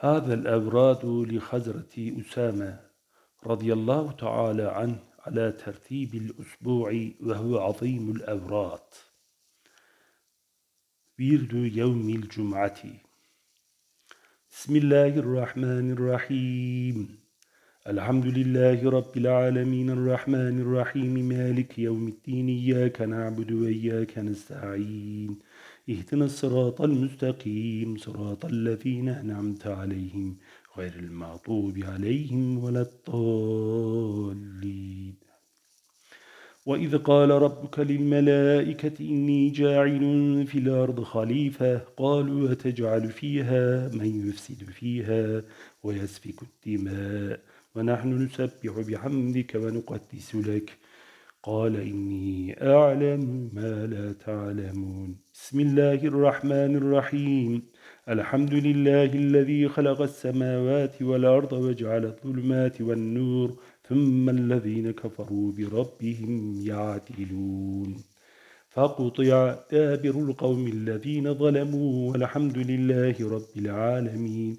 هذا الأوراد لخزرة أسامة رضي الله تعالى عنه على ترتيب الأسبوع وهو عظيم الأوراد ورد يوم الجمعة. بسم الله الرحمن الرحيم. الحمد لله رب العالمين الرحمن الرحيم. مالك يوم الدين. إياك نعبد وإياك نستعين. اهدنا الصراط المستقيم صراط الذين أنعمت عليهم غير المغضوب عليهم ولا الضالين. وإذ قال ربك للملائكة إني جاعل في الأرض خليفة قالوا أتجعل فيها من يفسد فيها ويسفك الدماء ونحن نسبح بحمدك ونقدس لك. قال إني أعلم ما لا تعلمون. بسم الله الرحمن الرحيم. الحمد لله الذي خلق السماوات والأرض وجعل الظلمات والنور ثم الذين كفروا بربهم يعدلون. فقطع دابر القوم الذين ظلموا والحمد لله رب العالمين.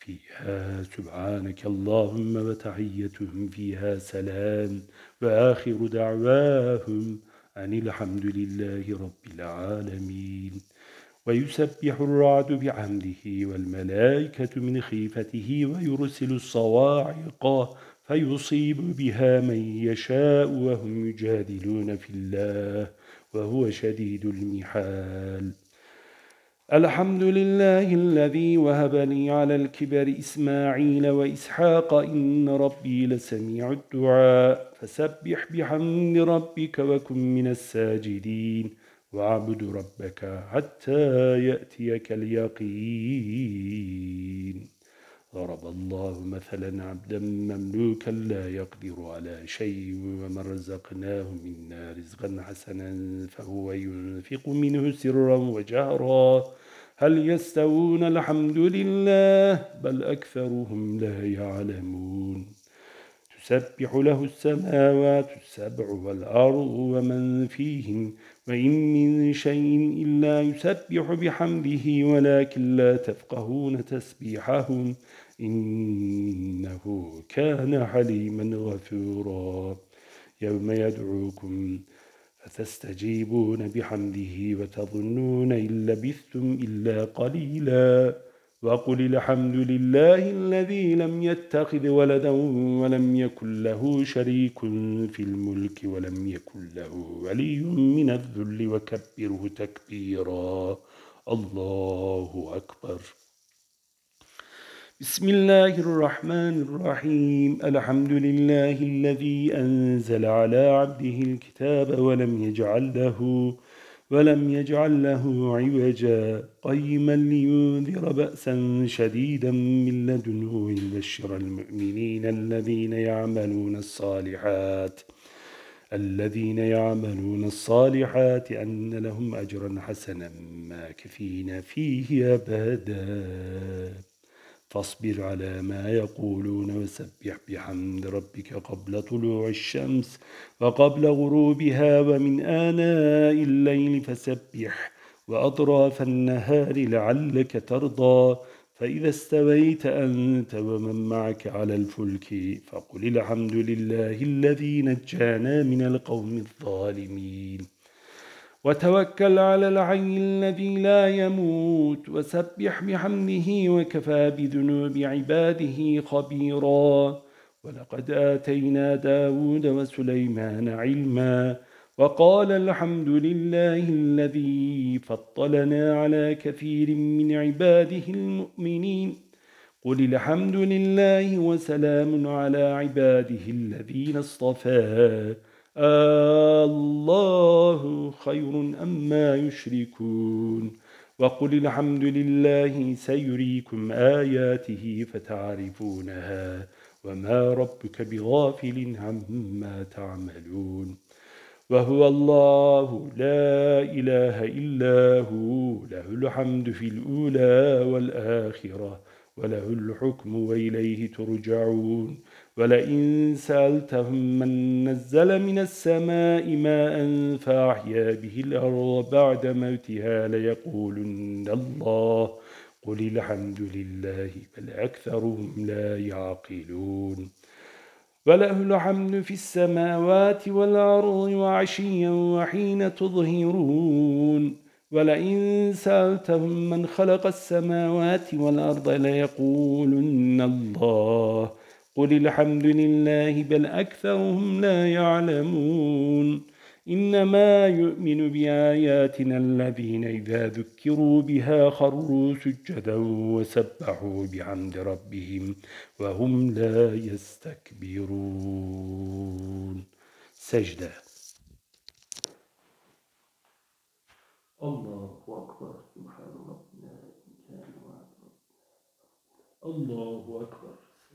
فيها سبحانك اللهم وتحيتهم فيها سلام وآخر دعواهم أن الحمد لله رب العالمين. ويسبح الرعد بعمده والملائكة من خيفته ويرسل الصواعق فيصيب بها من يشاء وهم يجادلون في الله وهو شديد المحال. الحمد لله الذي وهب لي على الكبر إسماعيل وإسحاق إن ربي لسميع الدعاء فسبح بحمد ربك وكن من الساجدين واعبد ربك حتى يأتيك اليقين ضرب الله مثلا عبدا مملوكا لا يقدر على شيء ومن رزقناه منا رزقا حسنا فهو ينفق منه سرا وجهرا. هل يستوون؟ الحمد لله بل أكثرهم لا يعلمون. تسبح له السماوات السبع والأرض ومن فيهن وإن من شيء إلا يسبح بحمده ولكن لا تفقهون تسبيحهم. إنه كان حليما غفورا. يوم يدعوكم فتستجيبون بحمده وتظنون إن لبثتم إلا قليلا؟ وقل الحمد لله الذي لم يتخذ ولدا ولم يكن له شريك في الملك ولم يكن له ولي من الذل وكبره تكبيرا. الله أكبر. بسم الله الرحمن الرحيم. الحمد لله الذي أنزل على عبده الكتاب ولم يجعل له ولم يجعل له عوجا. قيما لينذر بأسا شديدا من لدنه ويبشر المؤمنين الذين يعملون الصالحات الذين يعملون الصالحات أن لهم أجرا حسنا ماكثين فيه أبدا. فاصبر على ما يقولون وسبح بحمد ربك قبل طلوع الشمس وقبل غروبها ومن آناء الليل فسبح وأطراف النهار لعلك ترضى فإذا استويت أنت ومن معك على الفلك فقل الحمد لله الذي نجانا من القوم الظالمين وتوكل على العين الذي لا يموت وسبح بحمده وكفى بذنوب عباده خبيرا. ولقد آتينا داود وسليمان علما وقال الحمد لله الذي فضلنا على كثير من عباده المؤمنين. قل الحمد لله وسلام على عباده الذين اصطفاه الله خير أما يشركون وقل الحمد لله سيريكم آياته فتعرفونها وما ربك بغافل عما تعملون وهو الله لا إله إلا هو له الحمد في الأولى والآخرة وله الحكم وإليه ترجعون ولئن سألتهم من نزل من السماء ماء فأحيا به الأرض بعد موتها ليقولن الله قل الحمد لله بل أكثرهم لا يعقلون. وله الحمد في السماوات والأرض وعشيا وحين تظهرون. ولئن سألتهم من خلق السماوات والأرض ليقولن الله قل الحمد لله بل أكثرهم لا يعلمون إنما يؤمن بآياتنا الذين إذا ذكروا بها خروا سجدا وسبحوا بحمد ربهم وهم لا يستكبرون. سجدة. الله أكبر. سبحان ربنا. الله أكبر.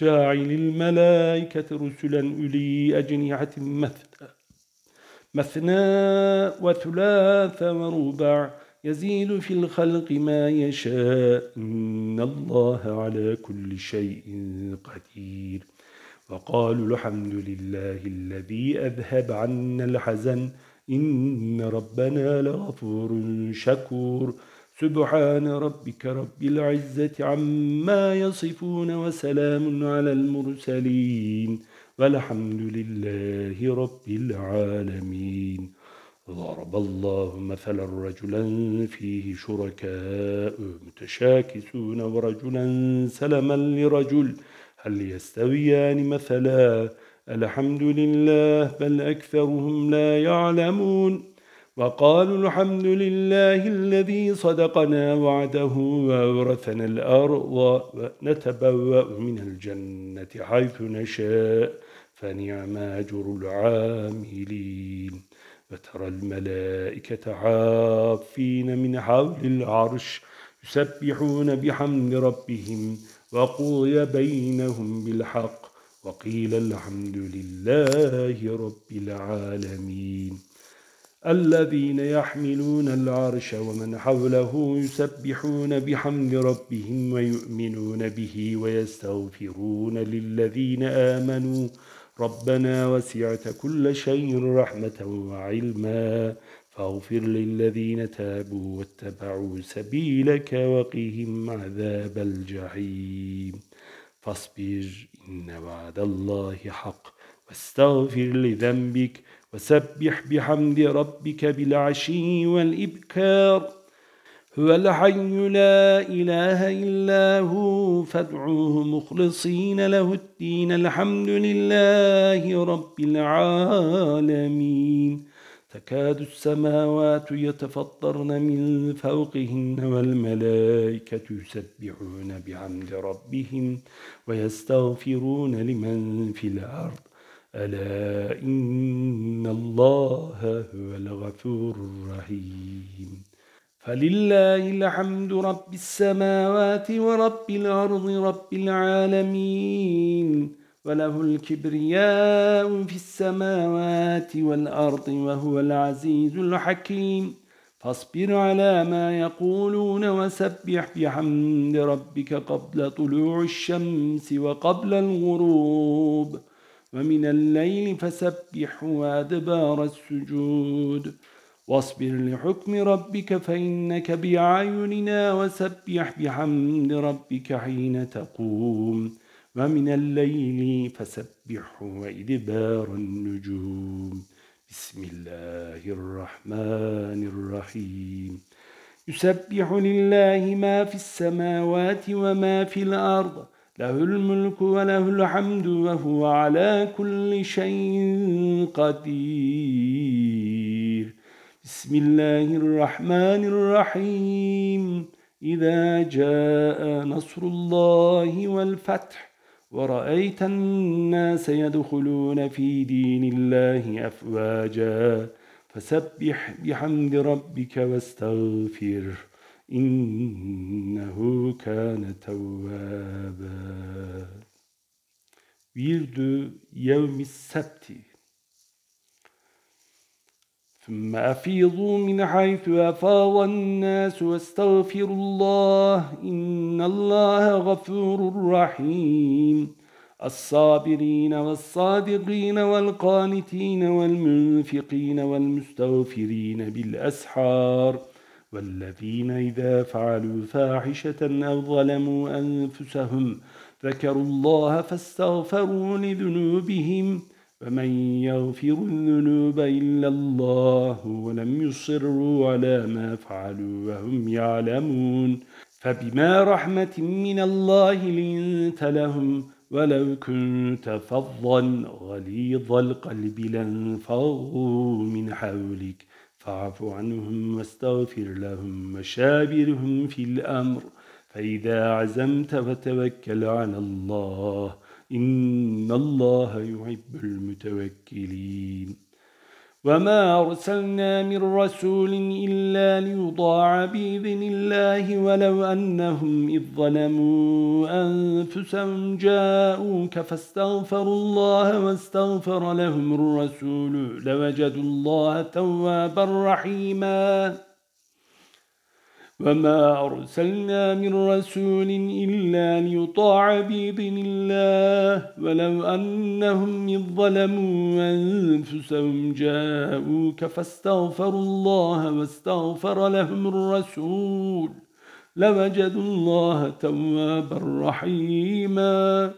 جاعل الملائكة رسلا أولي أجنحة مثنى مثنى وثلاث وربع. يزيد في الخلق ما يشاء. إن الله على كل شيء قدير. وقالوا الحمد لله الذي أذهب عنا الحزن. إن ربنا لغفور شكور. سبحان ربك رب العزة عما يصفون وسلام على المرسلين والحمد لله رب العالمين. ضرب الله مثلا رجلا فيه شركاء متشاكسون ورجلا سلما لرجل هل يستويان مثلا؟ الحمد لله بل أكثرهم لا يعلمون. وقالوا الحمد لله الذي صدقنا وعده وأورثنا الأرض ونتبوأ من الجنة حيث نشاء فنعم أجر العاملين. وترى الملائكة عافين من حول العرش يسبحون بحمد ربهم وقضي بينهم بالحق وقيل الحمد لله رب العالمين. الذين يحملون العرش ومن حوله يسبحون بحمد ربهم ويؤمنون به ويستغفرون للذين آمنوا. ربنا وسعت كل شيء رحمة وعلما. فاغفر للذين تابوا واتبعوا سبيلك وقهم عذاب الجحيم. فاصبر إن وعد الله حق واستغفر لذنبك وسبح بحمد ربك بالعشي والإبكار. هو الحي لا إله إلا هو فادعوه مخلصين له الدين. الحمد لله رب العالمين. تكاد السماوات يتفطرن من فوقهن والملائكة يسبحون بحمد ربهم ويستغفرون لمن في الأرض. ألا إن الله هو الغفور الرحيم. فلله الحمد رب السماوات ورب الأرض رب العالمين وله الكبرياء في السماوات والأرض وهو العزيز الحكيم. فاصبر على ما يقولون وسبح بحمد ربك قبل طلوع الشمس وقبل الغروب. ومن الليل فسبح وأدبار السجود. واصبر لحكم ربك فإنك بأعيننا وسبح بحمد ربك حين تقوم. ومن الليل فسبح وإدبار النجوم. بسم الله الرحمن الرحيم. يسبح لله ما في السماوات وما في الأرض له الملك وله الحمد وهو على كل شيء قدير. بسم الله الرحمن الرحيم. إذا جاء نصر الله والفتح ورأيت الناس يدخلون في دين الله أفواجا فسبح بحمد ربك واستغفر. إنه كان توابا. ورد يوم السبت. ثم أفيضوا من حيث أفاض الناس واستغفروا الله. إن الله غفور رحيم. الصابرين والصادقين والقانتين والمنفقين والمستغفرين بالأسحار. والذين إذا فعلوا فاحشة أو ظلموا أنفسهم ذكروا الله فاستغفروا لذنوبهم فمن يغفر الذنوب إلا الله ولم يصروا على ما فعلوا وهم يعلمون فبما رحمة من الله لنت لهم ولو كنت فظا غليظ القلب لانفضوا من حولك فاعف عنهم واستغفر لهم وشابرهم في الأمر. فإذا عزمت فتوكل على الله. إن الله يحب المتوكلين. وما أرسلنا من رسول إلا ليضاع بإذن الله ولو أنهم إذ ظلموا أنفسهم جاءوك فاستغفروا الله واستغفر لهم الرسول لوجدوا الله توابا رحيماً وما أرسلنا من رسول إلا ليطاع بإذن الله ولو أنهم ظلموا أنفسهم جاءوك فاستغفروا الله واستغفر لهم الرسول لوجدوا الله توابا رحيما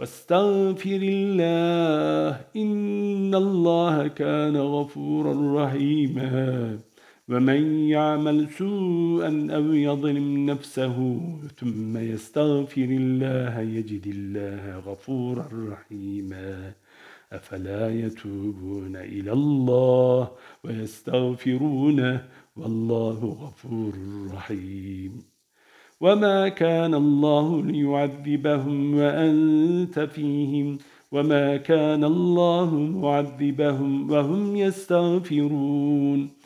واستغفر الله إن الله كان غفورا رحيما ومن يعمل سوءا أو يظلم نفسه ثم يستغفر الله يجد الله غفورا رحيما. أفلا يتوبون إلى الله ويستغفرونه والله غفور رحيم. وما كان الله ليعذبهم وأنت فيهم وما كان الله معذبهم وهم يستغفرون.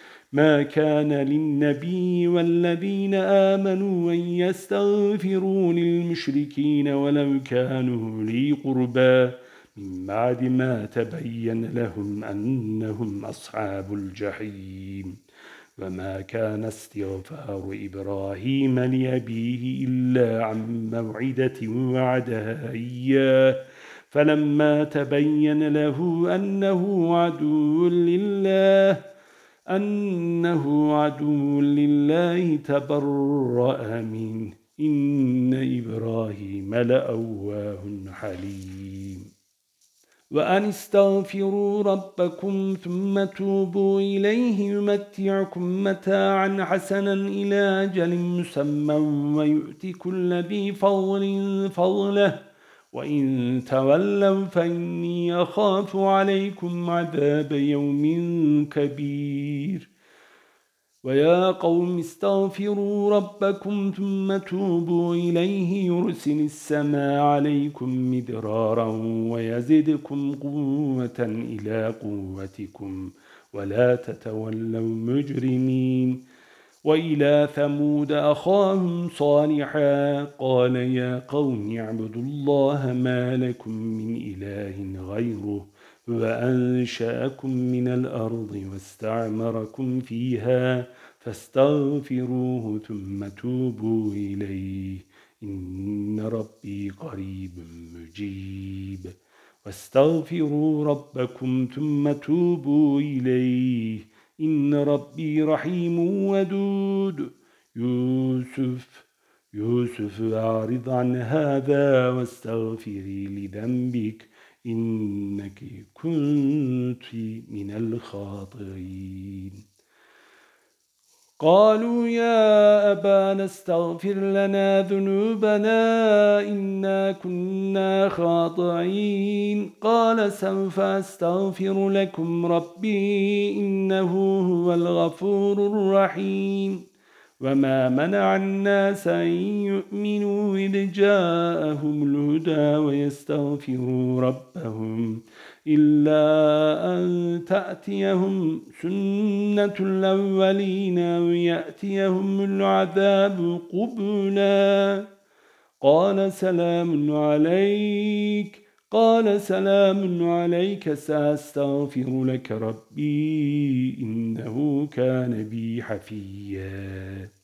ما كان للنبي والذين آمنوا أن يستغفروا للمشركين ولو كانوا لي قربا من بعد ما تبين لهم أنهم أصحاب الجحيم. وما كان استغفار إبراهيم لأبيه إلا عن موعدة وعدها إياه. فلما تبين له أنه عدو لله أنه عدو لله تبرأ منه. إن إبراهيم لأواه حليم. وأن استغفروا ربكم ثم توبوا إليه يمتعكم متاعا حسنا إلى أجل مسمى ويؤتي كل ذي فضل فضله. وإن تولوا فإني أخاف عليكم عذاب يوم كبير. ويا قوم استغفروا ربكم ثم توبوا إليه يرسل السماء عليكم مدرارا ويزدكم قوة إلى قوتكم ولا تتولوا مجرمين. وإلى ثمود أخاهم صالحا قال يا قوم اعبدوا الله ما لكم من إله غيره وأنشأكم من الأرض واستعمركم فيها فاستغفروه ثم توبوا إليه. إن ربي قريب مجيب. واستغفروا ربكم ثم توبوا إليه. إن ربي رحيم ودود. يوسف يوسف أعرض عن هذا واستغفري لذنبك إنك كنت من الخاطرين قالوا يا أبانا استغفر لنا ذنوبنا إنا كنا خاطعين قال سوف أستغفر لكم ربي إنه هو الغفور الرحيم. وما منع الناس أن يؤمنوا إذ جاءهم الهدى ويستغفروا ربهم. إلا أن تأتيهم سنة الأولين ويأتيهم العذاب قبلا. قال سلام عليك قال سلام عليك سأستغفر لك ربي إنه كان بي حفيا.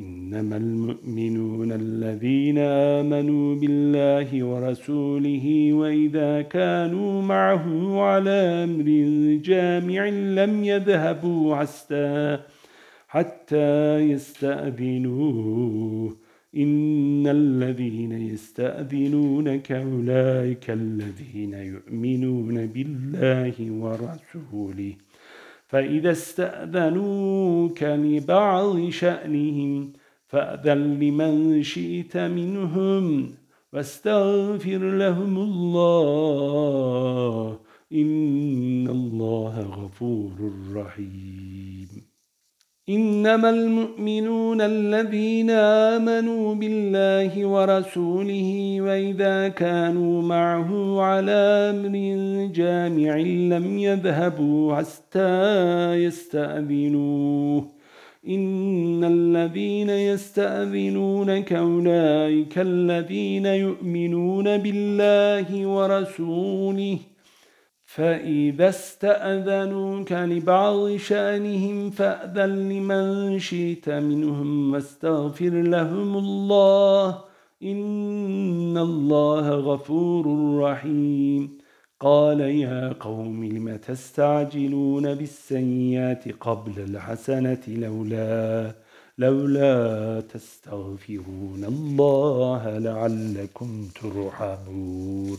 إنما المؤمنون الذين آمنوا بالله ورسوله وإذا كانوا معه على أمر جامع لم يذهبوا عستا حتى يستأذنوه. إن الذين يستأذنونك أولئك الذين يؤمنون بالله ورسوله. فإذا استأذنوك لبعض شأنهم فأذن لمن شئت منهم واستغفر لهم الله إن الله غفور رحيم. إنما المؤمنون الذين آمنوا بالله ورسوله وإذا كانوا معه على أمر جامع لم يذهبوا حتى يستأذنوه. إن الذين يستأذنونك أولئك الذين يؤمنون بالله ورسوله فإذا استأذنوك لبعض شأنهم فأذن لمن شئت منهم واستغفر لهم الله إن الله غفور رحيم قال يا قوم لم تستعجلون بالسيئات قبل الحسنة لولا لولا تستغفرون الله لعلكم ترحمون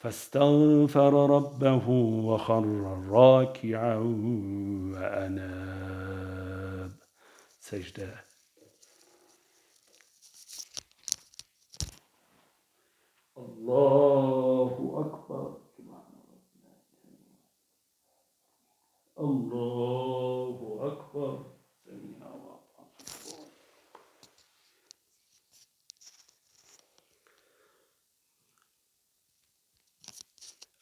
فاستغفر ربه وخر راكعا وأناب. سجدة. الله أكبر. الله.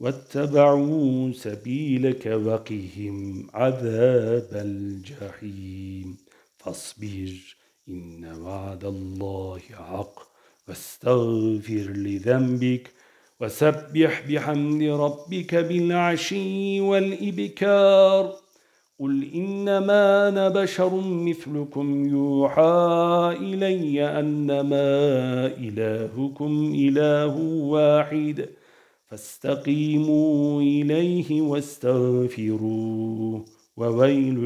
واتبعوا سبيلك وقهم عذاب الجحيم. فاصبر إن وعد الله حق. واستغفر لذنبك وسبح بحمد ربك بالعشي والإبكار. قل إنما أنا بشر مثلكم يوحى إلي أنما إلهكم إله واحد. فاستقيموا إليه واستغفروه وويل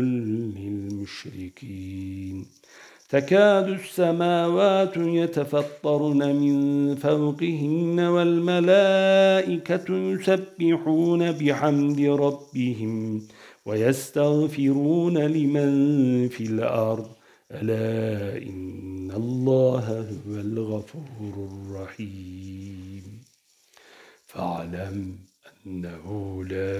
للمشركين. تكاد السماوات يتفطرن من فوقهن والملائكة يسبحون بحمد ربهم ويستغفرون لمن في الأرض. ألا إن الله هو الغفور الرحيم. فاعلم أنه لا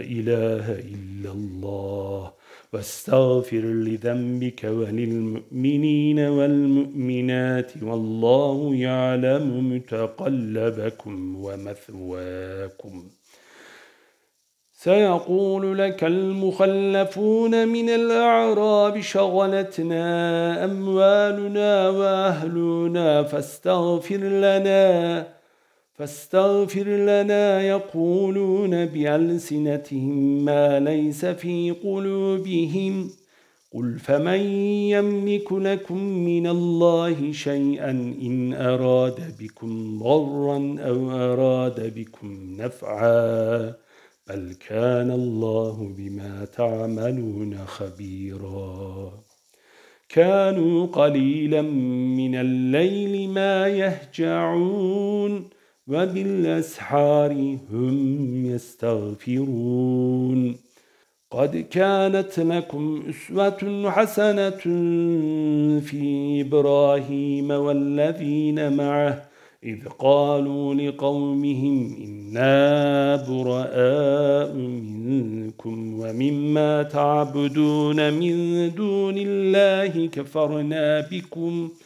إله إلا الله واستغفر لذنبك وللمؤمنين والمؤمنات والله يعلم متقلبكم ومثواكم. سيقول لك المخلفون من الأعراب شغلتنا أموالنا وأهلنا فاستغفر لنا فاستغفر لنا يقولون بألسنتهم ما ليس في قلوبهم. قل فمن يملك لكم من الله شيئا إن أراد بكم ضرا أو أراد بكم نفعا بل كان الله بما تعملون خبيرا. كانوا قليلا من الليل ما يهجعون. وبالأسحار هم يستغفرون. قد كانت لكم أسوة حسنة في إبراهيم والذين معه إذ قالوا لقومهم إنا براء منكم ومما تعبدون من دون الله كفرنا بكم ۖ.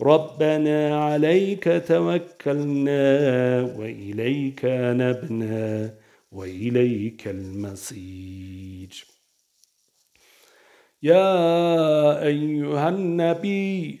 ربنا عليك توكلنا وإليك نبنا وإليك المصير. يا أيها النبي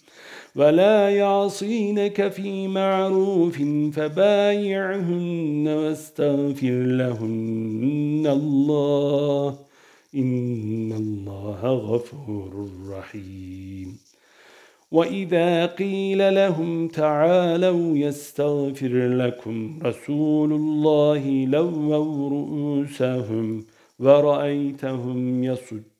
ولا يعصينك في معروف فبايعهن واستغفر لهن الله إن الله غفور رحيم وإذا قيل لهم تعالوا يستغفر لكم رسول الله لووا رؤوسهم ورأيتهم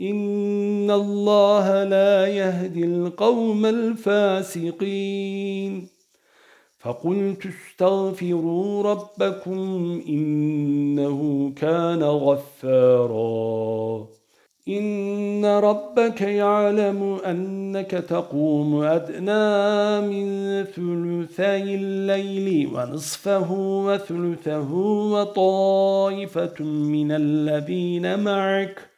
إن الله لا يهدي القوم الفاسقين. فقلت استغفروا ربكم إنه كان غفارا. إن ربك يعلم أنك تقوم أدنى من ثلثي الليل ونصفه وثلثه وطائفة من الذين معك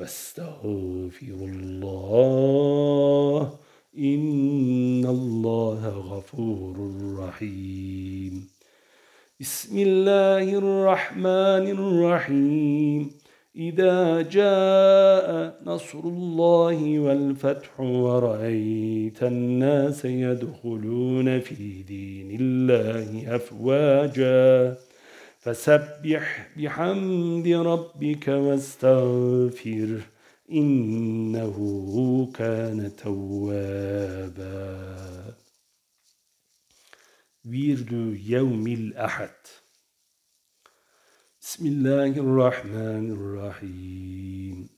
واستغفروا الله إن الله غفور رحيم. بسم الله الرحمن الرحيم. إذا جاء نصر الله والفتح ورأيت الناس يدخلون في دين الله أفواجا فسبح بحمد ربك واستغفر إنه كان توابا. ويرد يوم الأحد بسم الله الرحمن الرحيم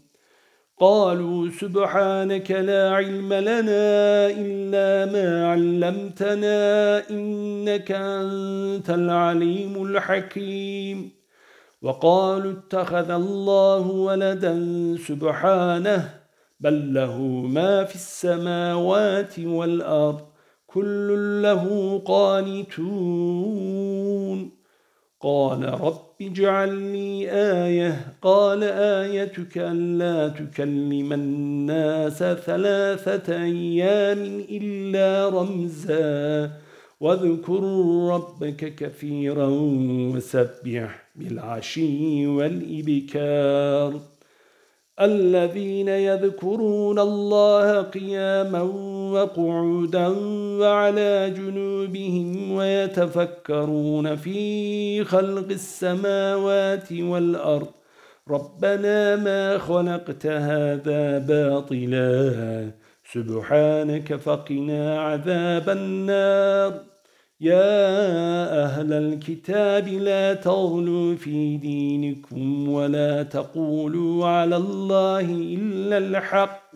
قالوا سبحانك لا علم لنا إلا ما علمتنا إنك أنت العليم الحكيم. وقالوا اتخذ الله ولدا سبحانه بل له ما في السماوات والأرض كل له قانتون. قال رب اجعل لي آية. قال آيتك ألا تكلم الناس ثلاثة أيام إلا رمزا. واذكر ربك كثيرا وسبح بالعشي والإبكار. الذين يذكرون الله قياما وقعودا وعلى جنوبهم ويتفكرون في خلق السماوات والأرض. ربنا ما خلقت هذا باطلا. سبحانك فقنا عذاب النار. يا أهل الكتاب لا تغلوا في دينكم ولا تقولوا على الله إلا الحق.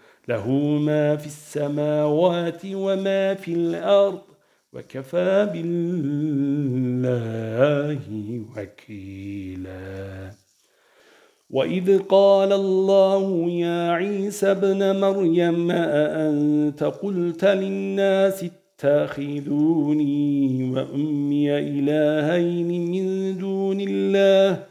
له ما في السماوات وما في الأرض وكفى بالله وكيلا. وإذ قال الله يا عيسى ابن مريم أأنت قلت للناس اتخذوني وأمي إلهين من دون الله؟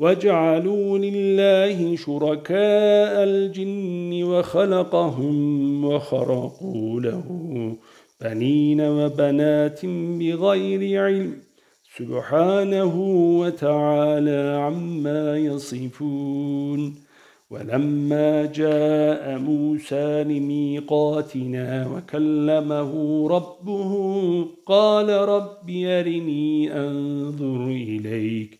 وجعلوا لله شركاء الجن وخلقهم وخرقوا له بنين وبنات بغير علم سبحانه وتعالى عما يصفون ولما جاء موسى لميقاتنا وكلمه ربه قال رب يرني أنظر إليك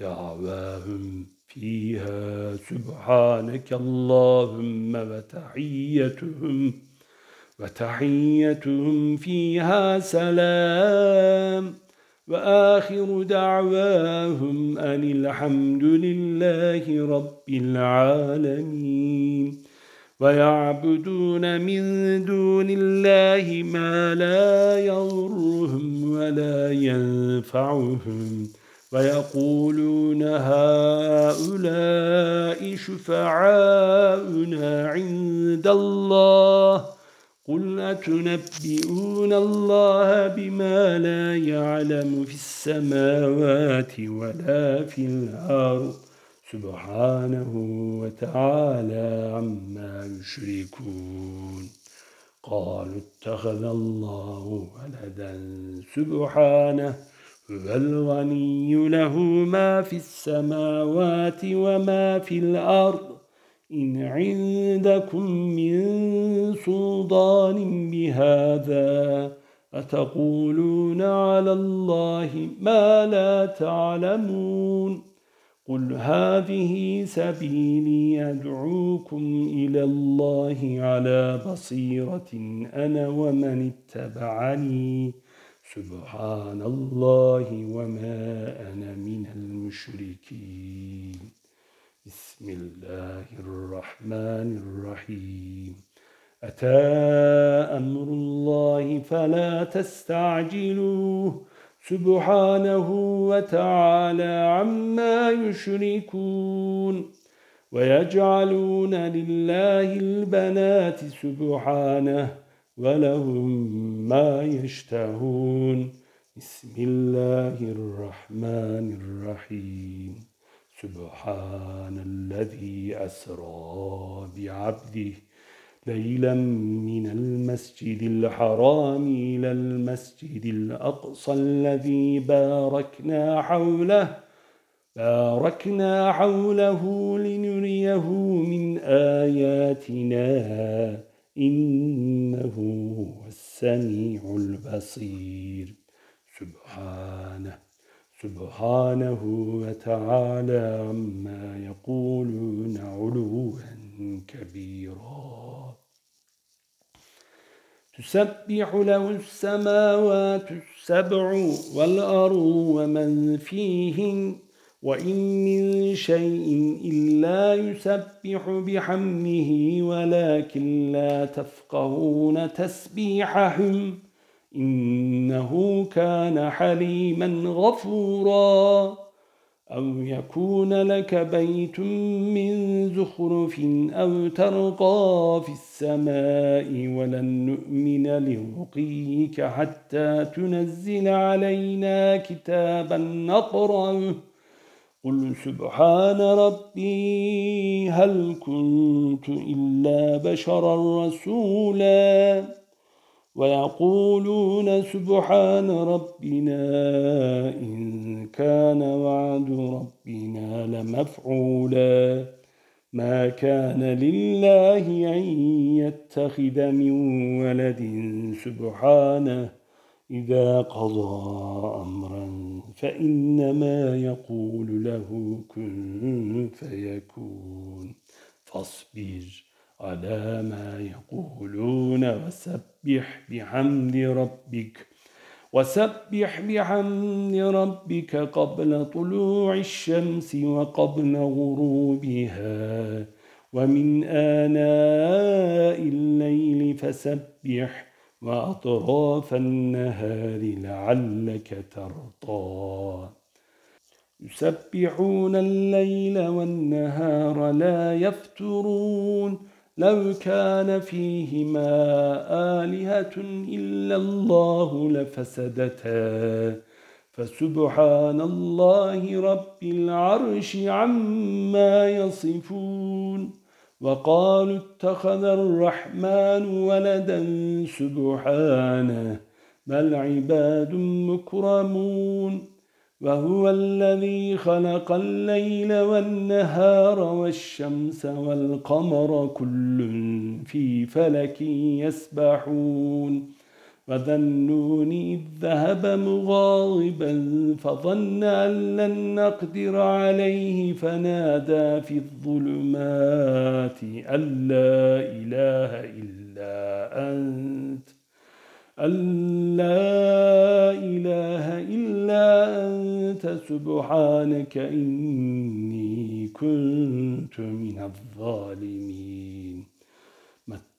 دعواهم فيها سبحانك اللهم وتحيتهم وتحيتهم فيها سلام. وآخر دعواهم أن الحمد لله رب العالمين. ويعبدون من دون الله ما لا يضرهم ولا ينفعهم. ويقولون هؤلاء شفعاؤنا عند الله قل أتنبئون الله بما لا يعلم في السماوات ولا في الأرض سبحانه وتعالى عما يشركون قالوا اتخذ الله ولدا سبحانه هو الغني له ما في السماوات وما في الأرض. إن عندكم من سلطان بهذا أتقولون على الله ما لا تعلمون. قل هذه سبيلي أدعوكم إلى الله على بصيرة أنا ومن اتبعني. سبحان الله وما أنا من المشركين. بسم الله الرحمن الرحيم. أتى أمر الله فلا تستعجلوه. سبحانه وتعالى عما يشركون. ويجعلون لله البنات سبحانه. ولهم ما يشتهون. بسم الله الرحمن الرحيم. سبحان الذي أسرى بعبده ليلا من المسجد الحرام إلى المسجد الأقصى الذي باركنا حوله. باركنا حوله لنريه من آياتنا. إنه هو السميع البصير. سبحانه سبحانه وتعالى عما يقولون علوا كبيرا. تسبح له السماوات السبع والأرض ومن فيهن وإن من شيء إلا يسبح بحمده ولكن لا تفقهون تسبيحهم إنه كان حليما غفورا أو يكون لك بيت من زخرف أو ترقى في السماء ولن نؤمن لرقيك حتى تنزل علينا كتابا نقرأه قل سبحان ربي هل كنت إلا بشرا رسولا ويقولون سبحان ربنا إن كان وعد ربنا لمفعولا ما كان لله أن يتخذ من ولد سبحانه إذا قضى أمرا فإنما يقول له كن فيكون. فاصبر على ما يقولون وسبح بحمد ربك. وسبح بحمد ربك قبل طلوع الشمس وقبل غروبها. ومن آناء الليل فسبح وأطراف النهار لعلك ترضى. يسبحون الليل والنهار لا يفترون. لو كان فيهما آلهة إلا الله لفسدتا. فسبحان الله رب العرش عما يصفون. وقالوا اتخذ الرحمن ولدا سبحانه بل عباد مكرمون. وهو الذي خلق الليل والنهار والشمس والقمر كل في فلك يسبحون. وذنون إذ ذهب مغاضبا فظن أن لن نقدر عليه فنادى في الظلمات أن لا إله إلا أنت أن لا إله إلا أنت سبحانك إني كنت من الظالمين.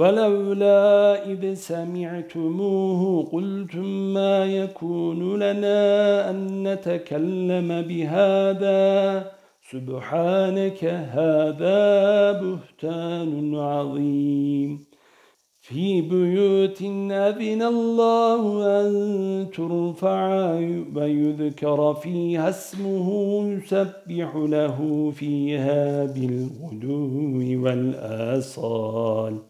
ولولا إذ سمعتموه قلتم ما يكون لنا أن نتكلم بهذا؟ سبحانك هذا بهتان عظيم. في بيوت أذن الله أن ترفع ويذكر فيها اسمه يسبح له فيها بالغدو والآصال.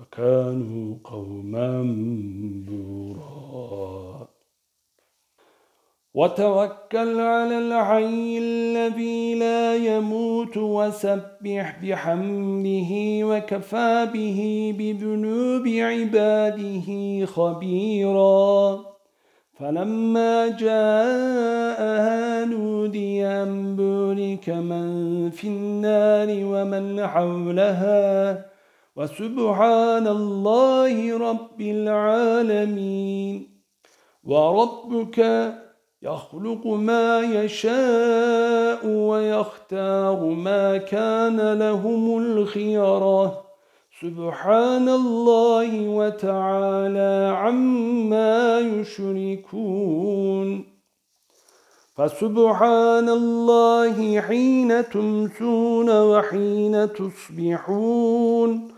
وكانوا قوما بورا. وتوكل على الحي الذي لا يموت وسبح بحمده وكفى به بذنوب عباده خبيرا. فلما جاءها نودي أن بورك من في النار ومن حولها وسبحان الله رب العالمين. وربك يخلق ما يشاء ويختار ما كان لهم الخيرة. سبحان الله وتعالى عما يشركون. فسبحان الله حين تمسون وحين تصبحون.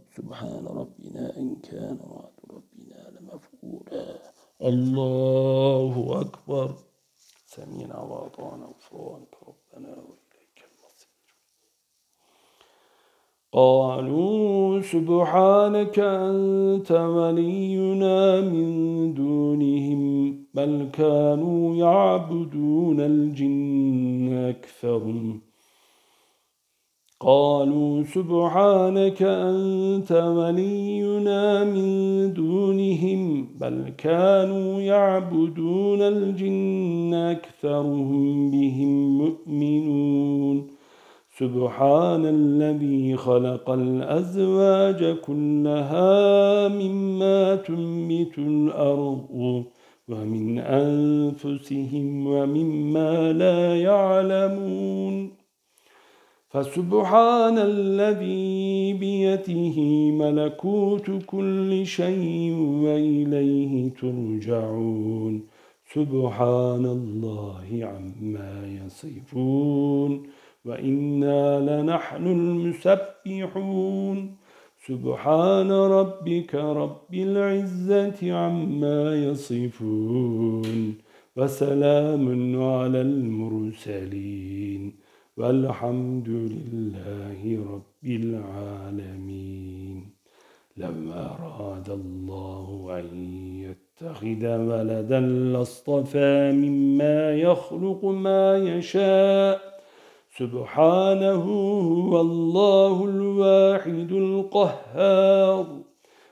سبحان ربنا إن كان وعد ربنا لمفعولا الله أكبر. سمينا وأطعنا غفرانك ربنا قالوا سبحانك أنت ولينا من دونهم بل كانوا يعبدون الجن أكثرهم. قالوا سبحانك أنت ولينا من دونهم بل كانوا يعبدون الجن أكثرهم بهم مؤمنون. سبحان الذي خلق الأزواج كلها مما تنبت الأرض ومن أنفسهم ومما لا يعلمون. فسبحان الذي بيته ملكوت كل شيء وإليه ترجعون. سبحان الله عما يصفون وإنا لنحن المسبحون. سبحان ربك رب العزة عما يصفون وسلام على المرسلين. والحمد لله رب العالمين. لما أراد الله أن يتخذ ولدا لاصطفى مما يخلق ما يشاء. سبحانه هو الله الواحد القهار.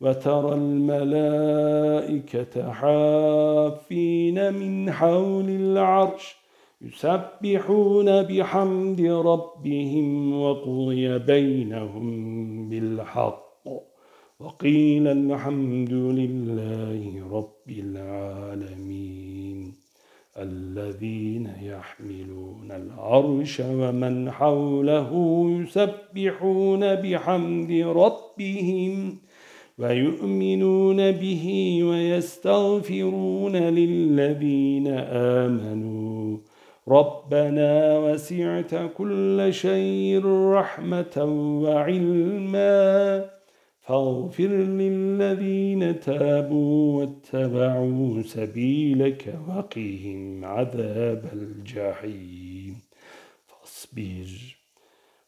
وترى الملائكة حافين من حول العرش يسبحون بحمد ربهم وقضي بينهم بالحق. وقيل الحمد لله رب العالمين. الذين يحملون العرش ومن حوله يسبحون بحمد ربهم ويؤمنون به ويستغفرون للذين آمنوا. ربنا وسعت كل شيء رحمة وعلما. فاغفر للذين تابوا واتبعوا سبيلك وقهم عذاب الجحيم. فاصبر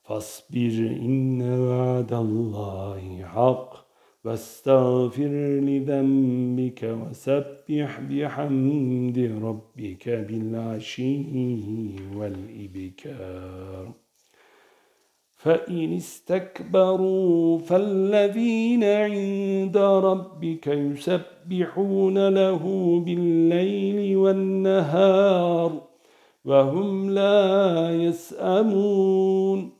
فاصبر إن وعد الله حق. واستغفر لذنبك وسبح بحمد ربك بالعشي والإبكار. فإن استكبروا فالذين عند ربك يسبحون له بالليل والنهار وهم لا يسأمون.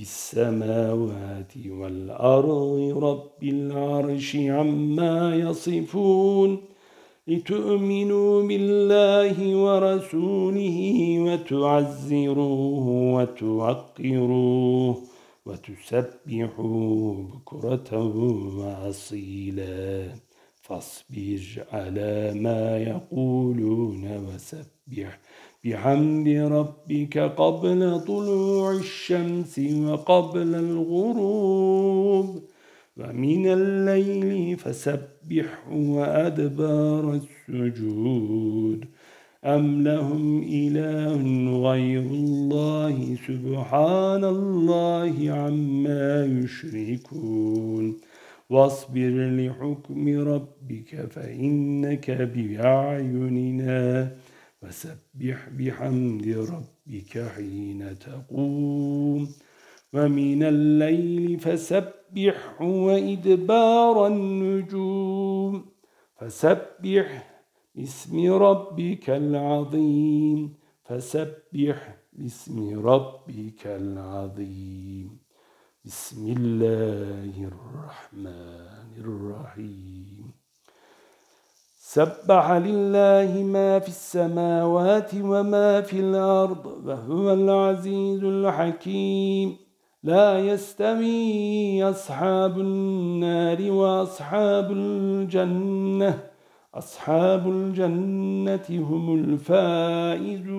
السماوات والأرض رب العرش عما يصفون لتؤمنوا بالله ورسوله وتعزروه وتوقروه وتسبحوا بكرة وأصيلا. فاصبر على ما يقولون وسبح بحمد ربك قبل طلوع الشمس وقبل الغروب ومن الليل فسبح وأدبار السجود أم لهم إله غير الله سبحان الله عما يشركون واصبر لحكم ربك فإنك بأعيننا وسبح بحمد ربك حين تقوم ومن الليل فسبح وإدبار النجوم فسبح باسم ربك العظيم فسبح باسم ربك العظيم. بسم الله الرحمن الرحيم. سبح لله ما في السماوات وما في الأرض وهو العزيز الحكيم. لا يستوي أصحاب النار وأصحاب الجنة. أصحاب الجنة هم الفائزون.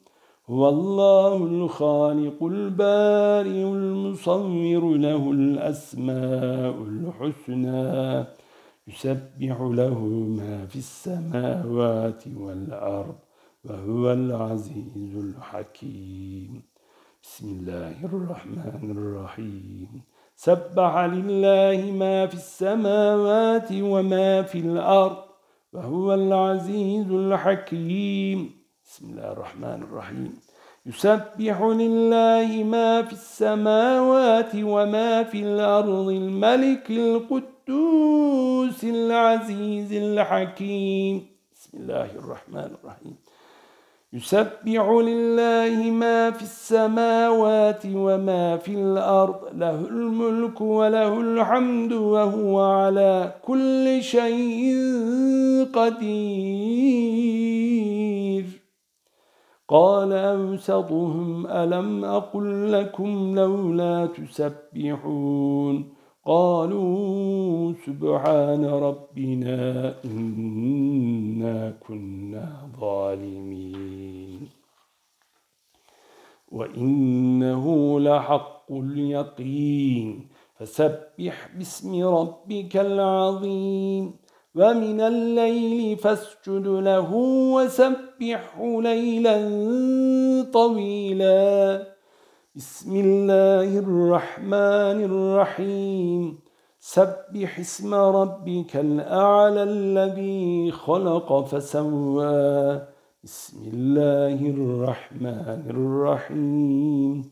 هو الله الخالق البارئ المصور له الأسماء الحسنى يسبح له ما في السماوات والأرض وهو العزيز الحكيم. بسم الله الرحمن الرحيم. سبح لله ما في السماوات وما في الأرض وهو العزيز الحكيم. بسم الله الرحمن الرحيم. يسبح لله ما في السماوات وما في الأرض الملك القدوس العزيز الحكيم. بسم الله الرحمن الرحيم. يسبح لله ما في السماوات وما في الأرض له الملك وله الحمد وهو على كل شيء قدير. قال أوسطهم ألم أقل لكم لولا تسبحون؟ قالوا سبحان ربنا إنا كنا ظالمين. وإنه لحق اليقين فسبح باسم ربك العظيم. ومن الليل فاسجد له وسبحه ليلا طويلا بسم الله الرحمن الرحيم سبح اسم ربك الأعلى الذي خلق فسوى بسم الله الرحمن الرحيم